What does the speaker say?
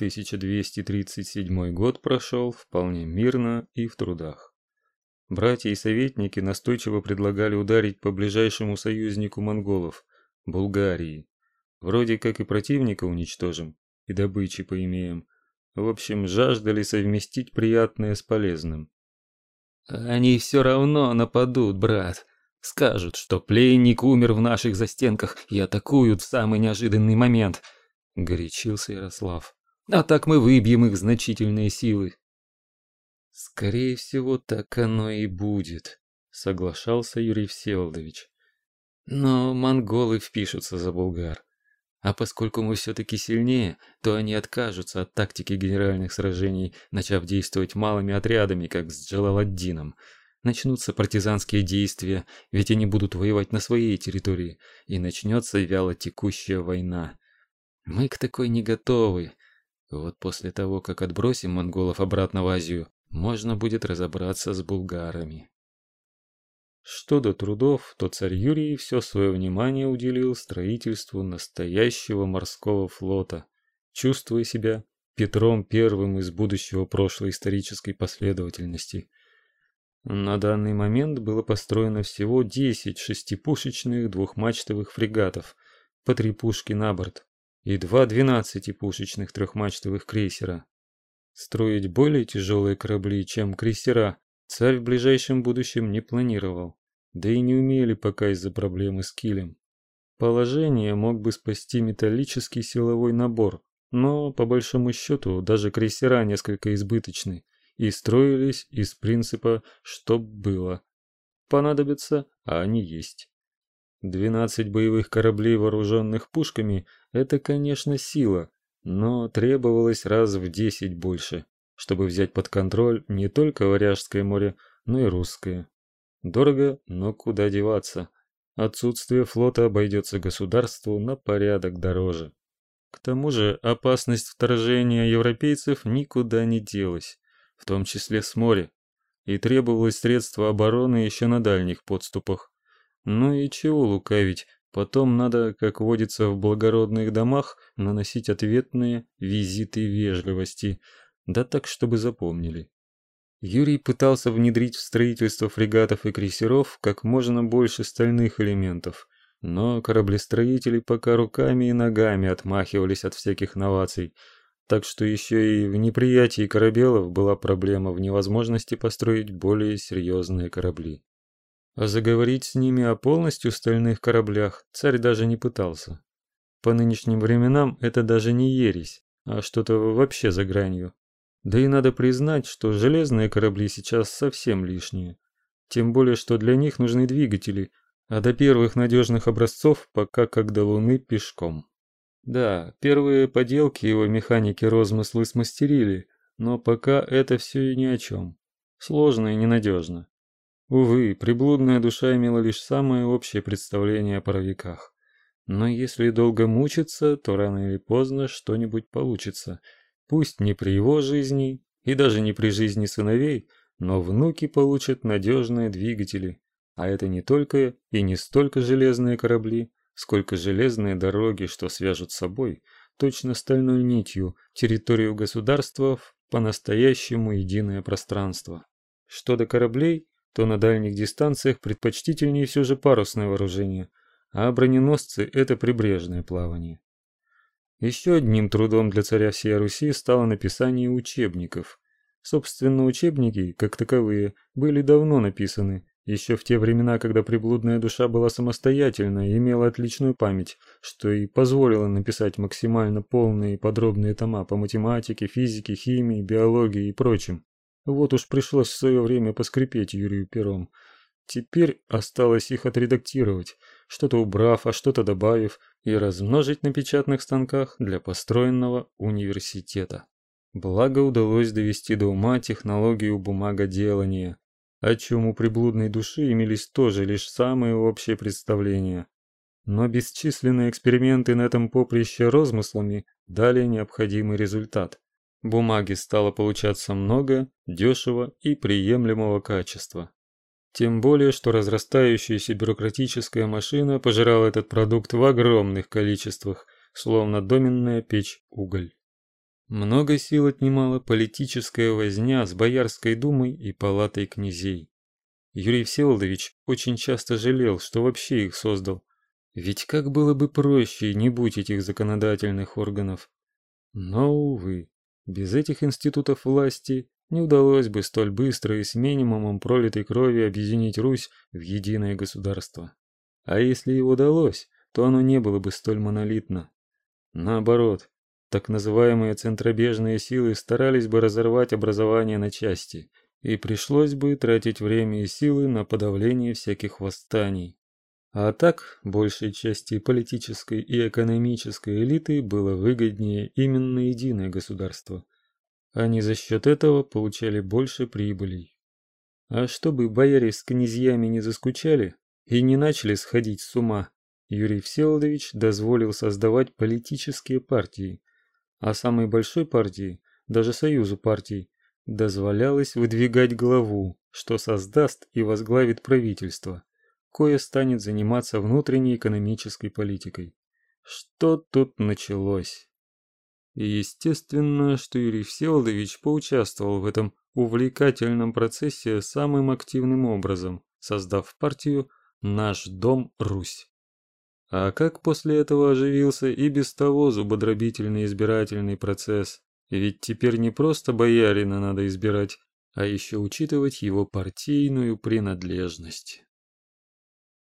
1237 год прошел вполне мирно и в трудах. Братья и советники настойчиво предлагали ударить по ближайшему союзнику монголов – Булгарии. Вроде как и противника уничтожим, и добычи поимеем. В общем, жаждали совместить приятное с полезным. «Они все равно нападут, брат. Скажут, что пленник умер в наших застенках и атакуют в самый неожиданный момент», – горячился Ярослав. А так мы выбьем их значительные силы. Скорее всего, так оно и будет, соглашался Юрий Всеволодович. Но монголы впишутся за булгар. А поскольку мы все-таки сильнее, то они откажутся от тактики генеральных сражений, начав действовать малыми отрядами, как с Джалаладдином. Начнутся партизанские действия, ведь они будут воевать на своей территории, и начнется вяло текущая война. Мы к такой не готовы, вот после того, как отбросим монголов обратно в Азию, можно будет разобраться с булгарами. Что до трудов, то царь Юрий все свое внимание уделил строительству настоящего морского флота, чувствуя себя Петром Первым из будущего прошлой исторической последовательности. На данный момент было построено всего 10 шестипушечных двухмачтовых фрегатов, по три пушки на борт, и два двенадцатипушечных трехмачтовых крейсера. Строить более тяжелые корабли, чем крейсера, царь в ближайшем будущем не планировал, да и не умели пока из-за проблемы с килем. Положение мог бы спасти металлический силовой набор, но по большому счету даже крейсера несколько избыточны и строились из принципа «чтоб было». Понадобится, а они есть. 12 боевых кораблей, вооруженных пушками это, конечно, сила, но требовалось раз в 10 больше, чтобы взять под контроль не только Варяжское море, но и Русское. Дорого, но куда деваться? Отсутствие флота обойдется государству на порядок дороже. К тому же опасность вторжения европейцев никуда не делась, в том числе с моря, и требовалось средства обороны еще на дальних подступах. Ну и чего лукавить, потом надо, как водится в благородных домах, наносить ответные визиты вежливости, да так, чтобы запомнили. Юрий пытался внедрить в строительство фрегатов и крейсеров как можно больше стальных элементов, но кораблестроители пока руками и ногами отмахивались от всяких новаций, так что еще и в неприятии корабелов была проблема в невозможности построить более серьезные корабли. А заговорить с ними о полностью стальных кораблях царь даже не пытался. По нынешним временам это даже не ересь, а что-то вообще за гранью. Да и надо признать, что железные корабли сейчас совсем лишние. Тем более, что для них нужны двигатели, а до первых надежных образцов пока как до Луны пешком. Да, первые поделки его механики розмыслы смастерили, но пока это все и ни о чем. Сложно и ненадежно. Увы, приблудная душа имела лишь самое общее представление о паровиках. Но если долго мучиться, то рано или поздно что-нибудь получится. Пусть не при его жизни и даже не при жизни сыновей, но внуки получат надежные двигатели. А это не только и не столько железные корабли, сколько железные дороги, что свяжут с собой, точно стальной нитью, территорию государства в по-настоящему единое пространство. Что до кораблей, то на дальних дистанциях предпочтительнее все же парусное вооружение, а броненосцы – это прибрежное плавание. Еще одним трудом для царя всей Руси стало написание учебников. Собственно, учебники, как таковые, были давно написаны, еще в те времена, когда приблудная душа была самостоятельна и имела отличную память, что и позволило написать максимально полные и подробные тома по математике, физике, химии, биологии и прочим. Вот уж пришлось в свое время поскрипеть Юрию пером. Теперь осталось их отредактировать, что-то убрав, а что-то добавив, и размножить на печатных станках для построенного университета. Благо удалось довести до ума технологию бумагоделания, о чем у приблудной души имелись тоже лишь самые общие представления. Но бесчисленные эксперименты на этом поприще розмыслами дали необходимый результат. Бумаги стало получаться много, дешево и приемлемого качества. Тем более, что разрастающаяся бюрократическая машина пожирала этот продукт в огромных количествах, словно доменная печь уголь. Много сил отнимала политическая возня с Боярской думой и палатой князей. Юрий Всеволодович очень часто жалел, что вообще их создал. Ведь как было бы проще, не будь этих законодательных органов. Но, увы, без этих институтов власти не удалось бы столь быстро и с минимумом пролитой крови объединить Русь в единое государство. А если и удалось, то оно не было бы столь монолитно. Наоборот, так называемые центробежные силы старались бы разорвать образование на части, и пришлось бы тратить время и силы на подавление всяких восстаний. А так, большей части политической и экономической элиты было выгоднее именно единое государство. Они за счет этого получали больше прибылей. А чтобы бояре с князьями не заскучали и не начали сходить с ума, Юрий Всеволодович дозволил создавать политические партии, а самой большой партии, даже союзу партий, дозволялось выдвигать главу, что создаст и возглавит правительство, кое станет заниматься внутренней экономической политикой. Что тут началось? И естественно, что Юрий Всеволодович поучаствовал в этом увлекательном процессе самым активным образом, создав партию «Наш дом Русь». А как после этого оживился и без того зубодробительный избирательный процесс? Ведь теперь не просто боярина надо избирать, а еще учитывать его партийную принадлежность.